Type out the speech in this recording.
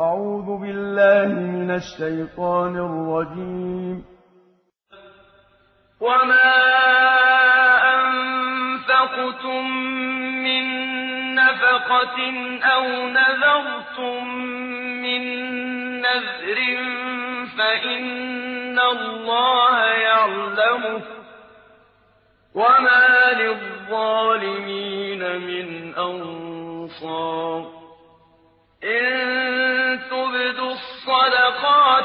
أعوذ بالله من الشيطان الرجيم. وما أنفقتم من نفقة أو نذرتم من نذر فإن الله يعلمه وما للظالمين من أنصار